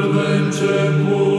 și